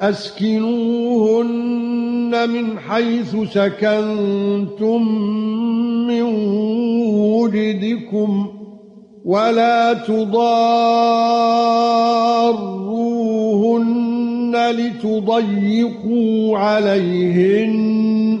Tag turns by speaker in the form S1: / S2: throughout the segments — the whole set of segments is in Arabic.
S1: اسكنوهن من حيث سكنتم من وجدكم ولا تضاروهن لتضيقوا عليهن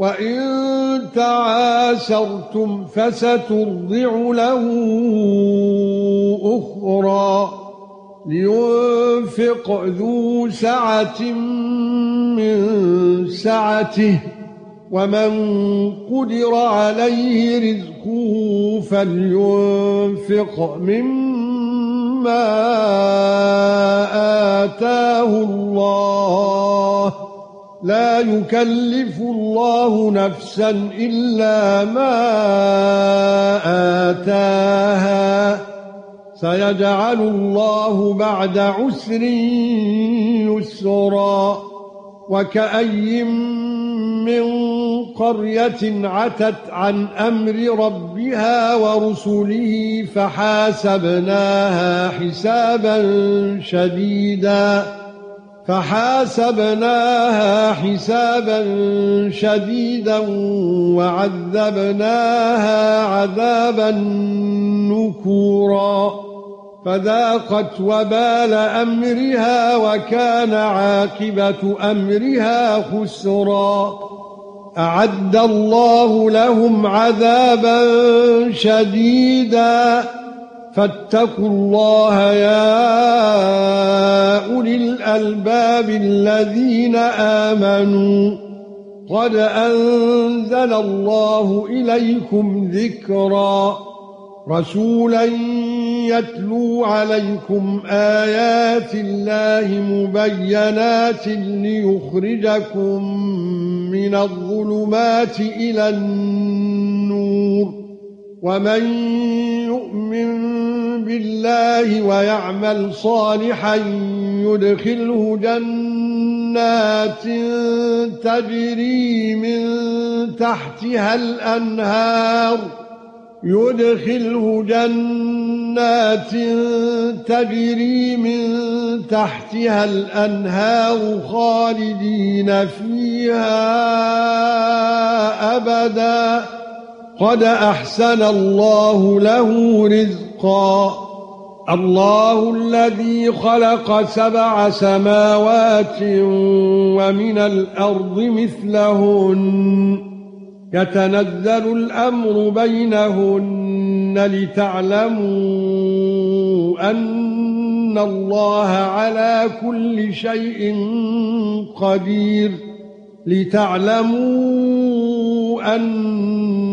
S1: وَإِن تَعَاسَرْتُمْ فَسَتُرْضِعُ لَهُ أُخْرَى لِيُنْفِقْ ذُو سَعَةٍ مِنْ سَعَتِهِ وَمَنْ قُدِرَ عَلَيْهِ رِزْقُهُ فَلْيُنْفِقْ مِمَّا آتَاهُ اللَّهُ لا يكلف الله نفسا الا ما اتاها سيجعل الله بعد عسر يسرا وكأي من قريه عتت عن امر ربها ورسله فحاسبناها حسابا شديدا فحاسبناها حسابا شديدا وعذبناها عذابا نكورا فذاقت وبال امرها وكان عاقبه امرها خسرا اعد الله لهم عذابا شديدا فاتقوا الله يا اولي الالباب الذين امنوا قد انزل الله اليكم ذكرا رسولا يتلو عليكم ايات الله مبينات ليخرجكم من الظلمات الى النور ومن الله ويعمل صالحا يدخله جنات تجري من تحتها الانهار يدخله جنات تجري من تحتها الانهار خالدين فيها ابدا قد احسن الله له رزقا الله الذي خلق سبع سماوات ومن الارض مثلهن يتنزل الامر بينهن لتعلموا ان الله على كل شيء قدير لتعلموا ان